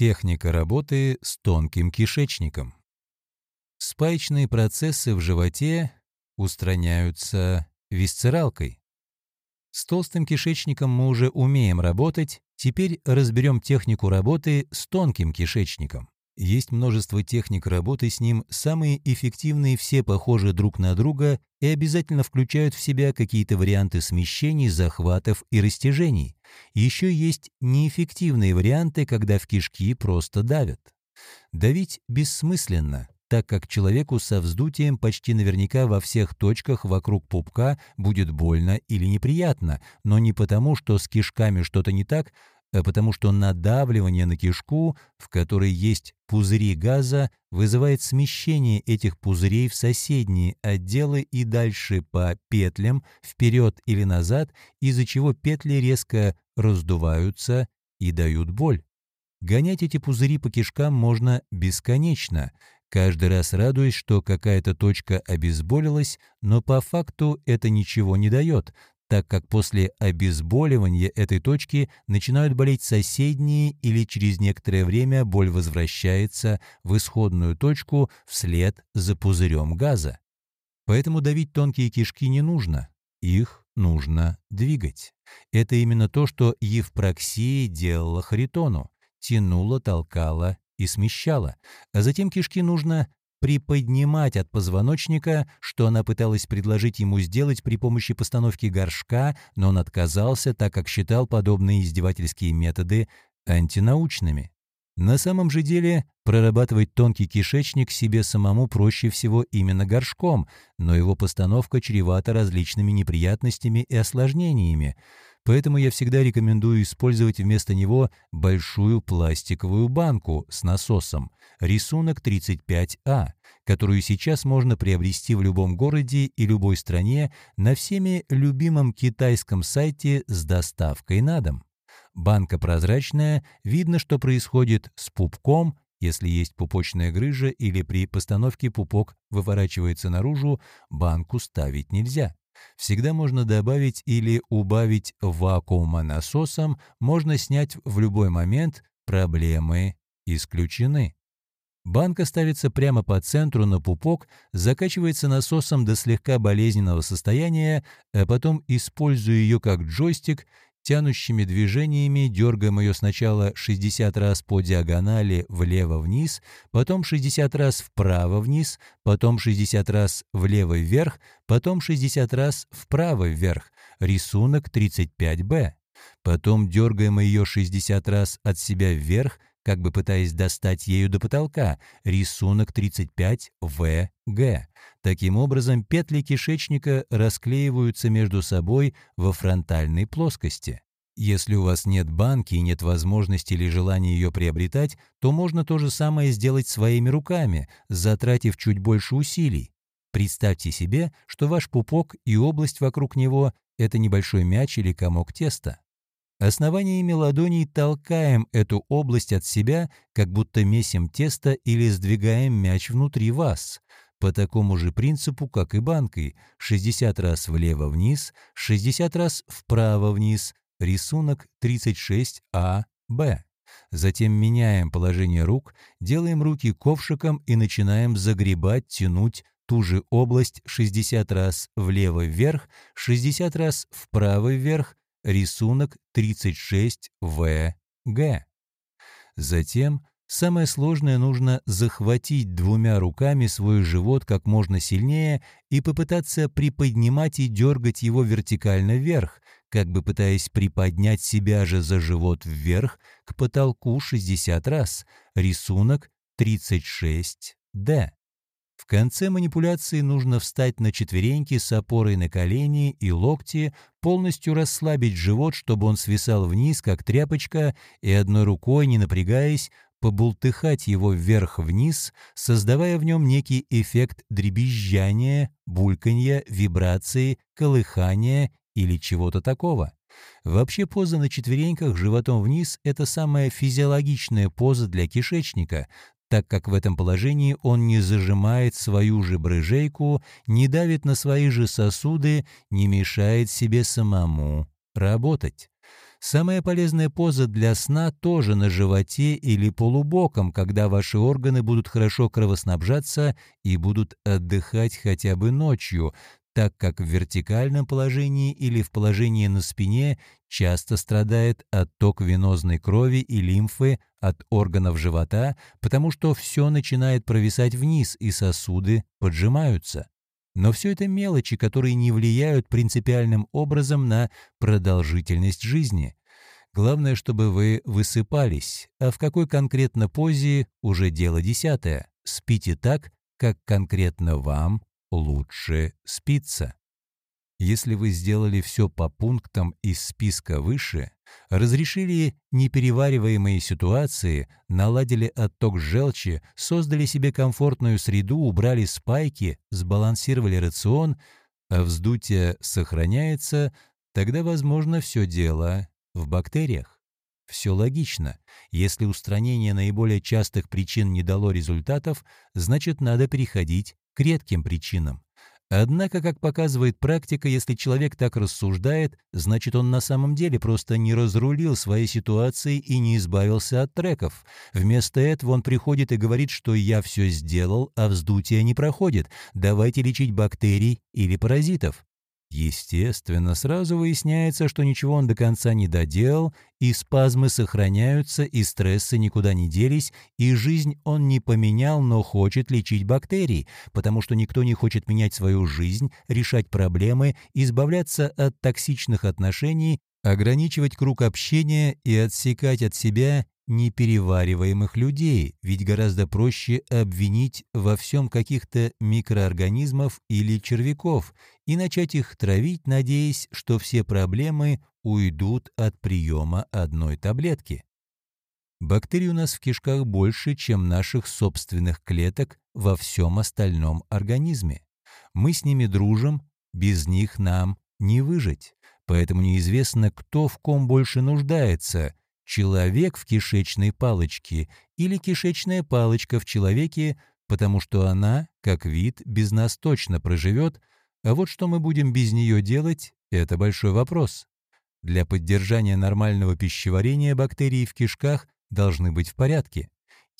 Техника работы с тонким кишечником. Спаечные процессы в животе устраняются висцералкой. С толстым кишечником мы уже умеем работать, теперь разберем технику работы с тонким кишечником. Есть множество техник работы с ним, самые эффективные все похожи друг на друга и обязательно включают в себя какие-то варианты смещений, захватов и растяжений. Еще есть неэффективные варианты, когда в кишки просто давят. Давить бессмысленно, так как человеку со вздутием почти наверняка во всех точках вокруг пупка будет больно или неприятно, но не потому, что с кишками что-то не так, а потому что надавливание на кишку, в которой есть пузыри газа, вызывает смещение этих пузырей в соседние отделы и дальше по петлям, вперед или назад, из-за чего петли резко раздуваются и дают боль. Гонять эти пузыри по кишкам можно бесконечно, каждый раз радуясь, что какая-то точка обезболилась, но по факту это ничего не дает, так как после обезболивания этой точки начинают болеть соседние или через некоторое время боль возвращается в исходную точку вслед за пузырем газа. Поэтому давить тонкие кишки не нужно, их нужно двигать. Это именно то, что Евпроксия делала Харитону, тянула, толкала и смещала, а затем кишки нужно приподнимать от позвоночника, что она пыталась предложить ему сделать при помощи постановки горшка, но он отказался, так как считал подобные издевательские методы антинаучными. На самом же деле прорабатывать тонкий кишечник себе самому проще всего именно горшком, но его постановка чревата различными неприятностями и осложнениями. Поэтому я всегда рекомендую использовать вместо него большую пластиковую банку с насосом, рисунок 35А, которую сейчас можно приобрести в любом городе и любой стране на всеми любимом китайском сайте с доставкой на дом. Банка прозрачная, видно, что происходит с пупком, если есть пупочная грыжа или при постановке пупок выворачивается наружу, банку ставить нельзя. Всегда можно добавить или убавить вакуумонасосом, можно снять в любой момент, проблемы исключены. Банка ставится прямо по центру на пупок, закачивается насосом до слегка болезненного состояния, а потом, используя ее как джойстик, Тянущими движениями дергаем ее сначала 60 раз по диагонали влево-вниз, потом 60 раз вправо-вниз, потом 60 раз влево-вверх, потом 60 раз вправо-вверх. Рисунок 35Б. Потом дергаем ее 60 раз от себя вверх, как бы пытаясь достать ею до потолка, рисунок 35ВГ. Таким образом, петли кишечника расклеиваются между собой во фронтальной плоскости. Если у вас нет банки и нет возможности или желания ее приобретать, то можно то же самое сделать своими руками, затратив чуть больше усилий. Представьте себе, что ваш пупок и область вокруг него – это небольшой мяч или комок теста. Основаниями ладоней толкаем эту область от себя, как будто месим тесто или сдвигаем мяч внутри вас по такому же принципу, как и банкой, 60 раз влево-вниз, 60 раз вправо-вниз, рисунок 36А-Б. Затем меняем положение рук, делаем руки ковшиком и начинаем загребать, тянуть ту же область 60 раз влево-вверх, 60 раз вправо-вверх, рисунок 36ВГ. Затем Самое сложное нужно захватить двумя руками свой живот как можно сильнее и попытаться приподнимать и дергать его вертикально вверх, как бы пытаясь приподнять себя же за живот вверх к потолку 60 раз. Рисунок 36D. В конце манипуляции нужно встать на четвереньки с опорой на колени и локти, полностью расслабить живот, чтобы он свисал вниз, как тряпочка, и одной рукой, не напрягаясь, побултыхать его вверх-вниз, создавая в нем некий эффект дребезжания, бульканья, вибрации, колыхания или чего-то такого. Вообще поза на четвереньках животом вниз – это самая физиологичная поза для кишечника, так как в этом положении он не зажимает свою же брыжейку, не давит на свои же сосуды, не мешает себе самому работать. Самая полезная поза для сна тоже на животе или полубоком, когда ваши органы будут хорошо кровоснабжаться и будут отдыхать хотя бы ночью, так как в вертикальном положении или в положении на спине часто страдает отток венозной крови и лимфы от органов живота, потому что все начинает провисать вниз и сосуды поджимаются. Но все это мелочи, которые не влияют принципиальным образом на продолжительность жизни. Главное, чтобы вы высыпались, а в какой конкретно позе – уже дело десятое. Спите так, как конкретно вам лучше спится. Если вы сделали все по пунктам из списка выше, разрешили неперевариваемые ситуации, наладили отток желчи, создали себе комфортную среду, убрали спайки, сбалансировали рацион, а вздутие сохраняется, тогда, возможно, все дело в бактериях. Все логично. Если устранение наиболее частых причин не дало результатов, значит, надо переходить к редким причинам. Однако, как показывает практика, если человек так рассуждает, значит он на самом деле просто не разрулил своей ситуации и не избавился от треков. Вместо этого он приходит и говорит, что я все сделал, а вздутие не проходит. Давайте лечить бактерий или паразитов. Естественно, сразу выясняется, что ничего он до конца не доделал, и спазмы сохраняются, и стрессы никуда не делись, и жизнь он не поменял, но хочет лечить бактерии, потому что никто не хочет менять свою жизнь, решать проблемы, избавляться от токсичных отношений, ограничивать круг общения и отсекать от себя неперевариваемых людей, ведь гораздо проще обвинить во всем каких-то микроорганизмов или червяков и начать их травить, надеясь, что все проблемы уйдут от приема одной таблетки. Бактерий у нас в кишках больше, чем наших собственных клеток во всем остальном организме. Мы с ними дружим, без них нам не выжить. Поэтому неизвестно, кто в ком больше нуждается человек в кишечной палочке или кишечная палочка в человеке, потому что она, как вид, без нас точно проживет, а вот что мы будем без нее делать – это большой вопрос. Для поддержания нормального пищеварения бактерии в кишках должны быть в порядке.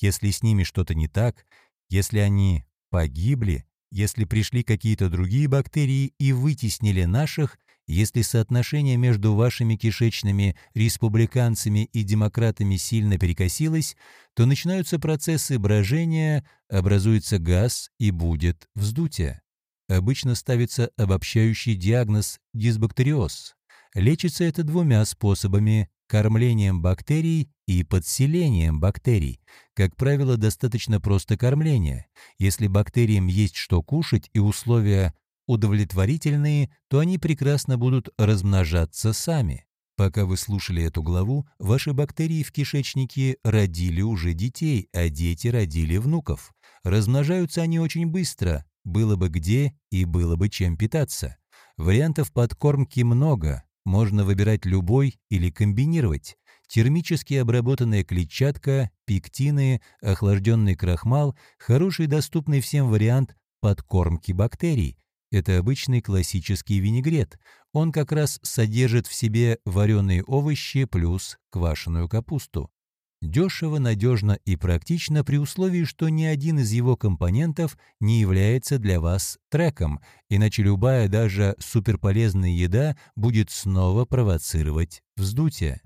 Если с ними что-то не так, если они погибли, если пришли какие-то другие бактерии и вытеснили наших – если соотношение между вашими кишечными республиканцами и демократами сильно перекосилось, то начинаются процессы брожения, образуется газ и будет вздутие. Обычно ставится обобщающий диагноз дисбактериоз. Лечится это двумя способами – кормлением бактерий и подселением бактерий. Как правило, достаточно просто кормления. Если бактериям есть что кушать и условия удовлетворительные, то они прекрасно будут размножаться сами. Пока вы слушали эту главу, ваши бактерии в кишечнике родили уже детей, а дети родили внуков. Размножаются они очень быстро, было бы где и было бы чем питаться. Вариантов подкормки много, можно выбирать любой или комбинировать. Термически обработанная клетчатка, пектины, охлажденный крахмал – хороший доступный всем вариант подкормки бактерий, это обычный классический винегрет. Он как раз содержит в себе вареные овощи плюс квашеную капусту. Дешево, надежно и практично при условии, что ни один из его компонентов не является для вас треком, иначе любая даже суперполезная еда будет снова провоцировать вздутие.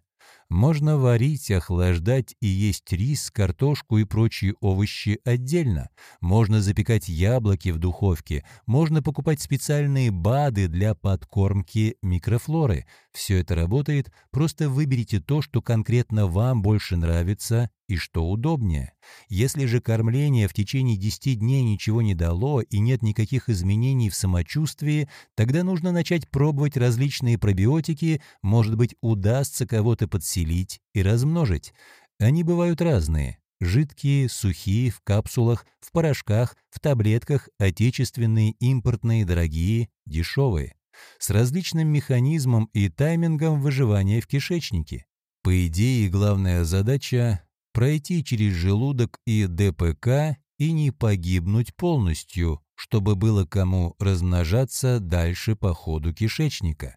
Можно варить, охлаждать и есть рис, картошку и прочие овощи отдельно. Можно запекать яблоки в духовке. Можно покупать специальные БАДы для подкормки микрофлоры. Все это работает, просто выберите то, что конкретно вам больше нравится и что удобнее. Если же кормление в течение 10 дней ничего не дало и нет никаких изменений в самочувствии, тогда нужно начать пробовать различные пробиотики, может быть, удастся кого-то подселить и размножить. Они бывают разные. Жидкие, сухие, в капсулах, в порошках, в таблетках, отечественные, импортные, дорогие, дешевые. С различным механизмом и таймингом выживания в кишечнике. По идее, главная задача пройти через желудок и ДПК и не погибнуть полностью, чтобы было кому размножаться дальше по ходу кишечника.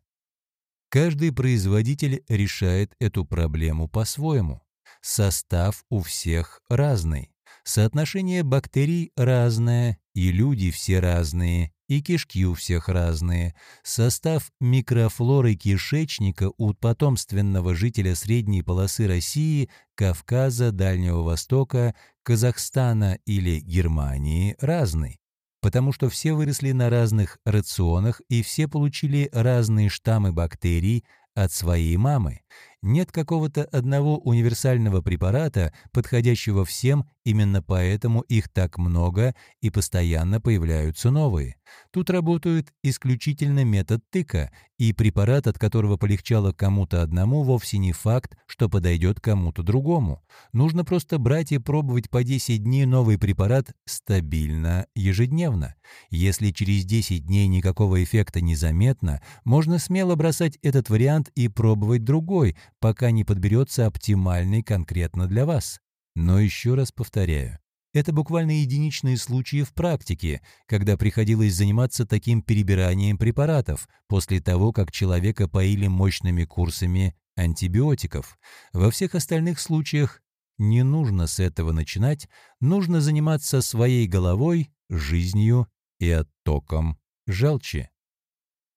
Каждый производитель решает эту проблему по-своему. Состав у всех разный. Соотношение бактерий разное, и люди все разные, и кишки у всех разные. Состав микрофлоры кишечника у потомственного жителя средней полосы России, Кавказа, Дальнего Востока, Казахстана или Германии разный потому что все выросли на разных рационах и все получили разные штаммы бактерий от своей мамы. Нет какого-то одного универсального препарата, подходящего всем, именно поэтому их так много и постоянно появляются новые. Тут работает исключительно метод тыка, и препарат, от которого полегчало кому-то одному, вовсе не факт, что подойдет кому-то другому. Нужно просто брать и пробовать по 10 дней новый препарат стабильно, ежедневно. Если через 10 дней никакого эффекта не заметно, можно смело бросать этот вариант и пробовать другой, пока не подберется оптимальный конкретно для вас. Но еще раз повторяю, это буквально единичные случаи в практике, когда приходилось заниматься таким перебиранием препаратов после того, как человека поили мощными курсами антибиотиков. Во всех остальных случаях не нужно с этого начинать, нужно заниматься своей головой, жизнью и оттоком желчи.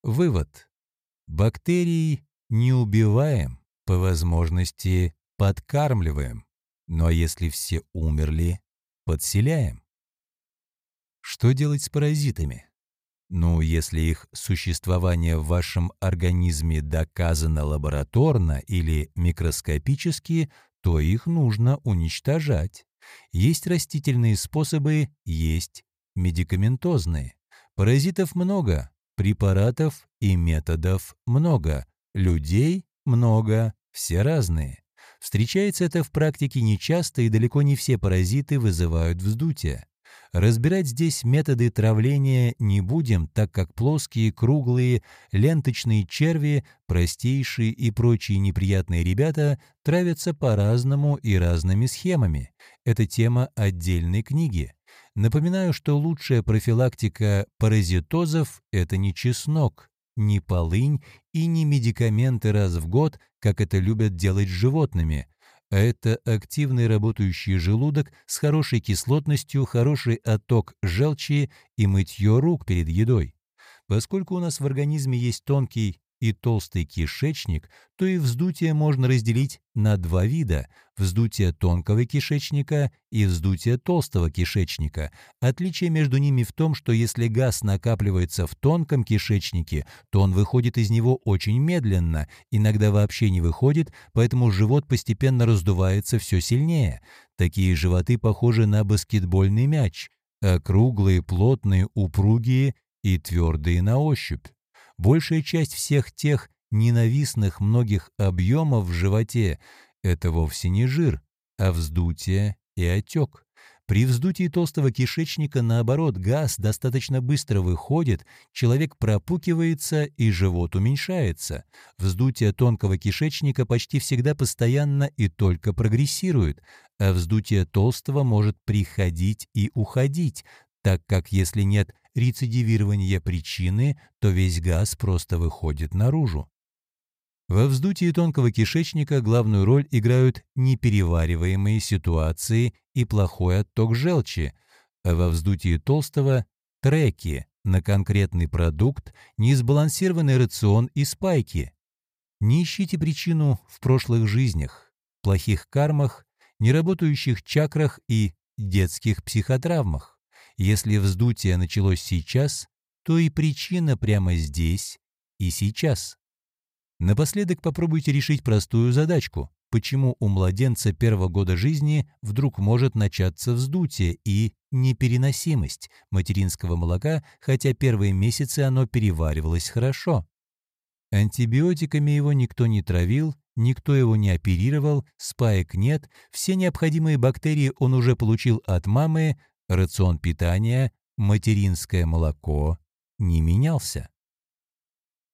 Вывод. Бактерии не убиваем, по возможности подкармливаем. Но если все умерли, подселяем. Что делать с паразитами? Ну, если их существование в вашем организме доказано лабораторно или микроскопически, то их нужно уничтожать. Есть растительные способы, есть медикаментозные. Паразитов много, препаратов и методов много, людей много, все разные. Встречается это в практике нечасто, и далеко не все паразиты вызывают вздутие. Разбирать здесь методы травления не будем, так как плоские, круглые, ленточные черви, простейшие и прочие неприятные ребята травятся по-разному и разными схемами. Это тема отдельной книги. Напоминаю, что лучшая профилактика паразитозов – это не чеснок, не полынь и не медикаменты раз в год, как это любят делать с животными, это активный работающий желудок с хорошей кислотностью, хороший отток желчи и мытье рук перед едой. Поскольку у нас в организме есть тонкий и толстый кишечник, то и вздутие можно разделить на два вида – вздутие тонкого кишечника и вздутие толстого кишечника. Отличие между ними в том, что если газ накапливается в тонком кишечнике, то он выходит из него очень медленно, иногда вообще не выходит, поэтому живот постепенно раздувается все сильнее. Такие животы похожи на баскетбольный мяч – округлые, плотные, упругие и твердые на ощупь. Большая часть всех тех ненавистных многих объемов в животе – это вовсе не жир, а вздутие и отек. При вздутии толстого кишечника, наоборот, газ достаточно быстро выходит, человек пропукивается и живот уменьшается. Вздутие тонкого кишечника почти всегда постоянно и только прогрессирует, а вздутие толстого может приходить и уходить, так как если нет рецидивирования причины, то весь газ просто выходит наружу. Во вздутии тонкого кишечника главную роль играют неперевариваемые ситуации и плохой отток желчи, а во вздутии толстого – треки на конкретный продукт, несбалансированный рацион и спайки. Не ищите причину в прошлых жизнях, плохих кармах, неработающих чакрах и детских психотравмах. Если вздутие началось сейчас, то и причина прямо здесь и сейчас. Напоследок попробуйте решить простую задачку. Почему у младенца первого года жизни вдруг может начаться вздутие и непереносимость материнского молока, хотя первые месяцы оно переваривалось хорошо? Антибиотиками его никто не травил, никто его не оперировал, спаек нет, все необходимые бактерии он уже получил от мамы, рацион питания, материнское молоко не менялся.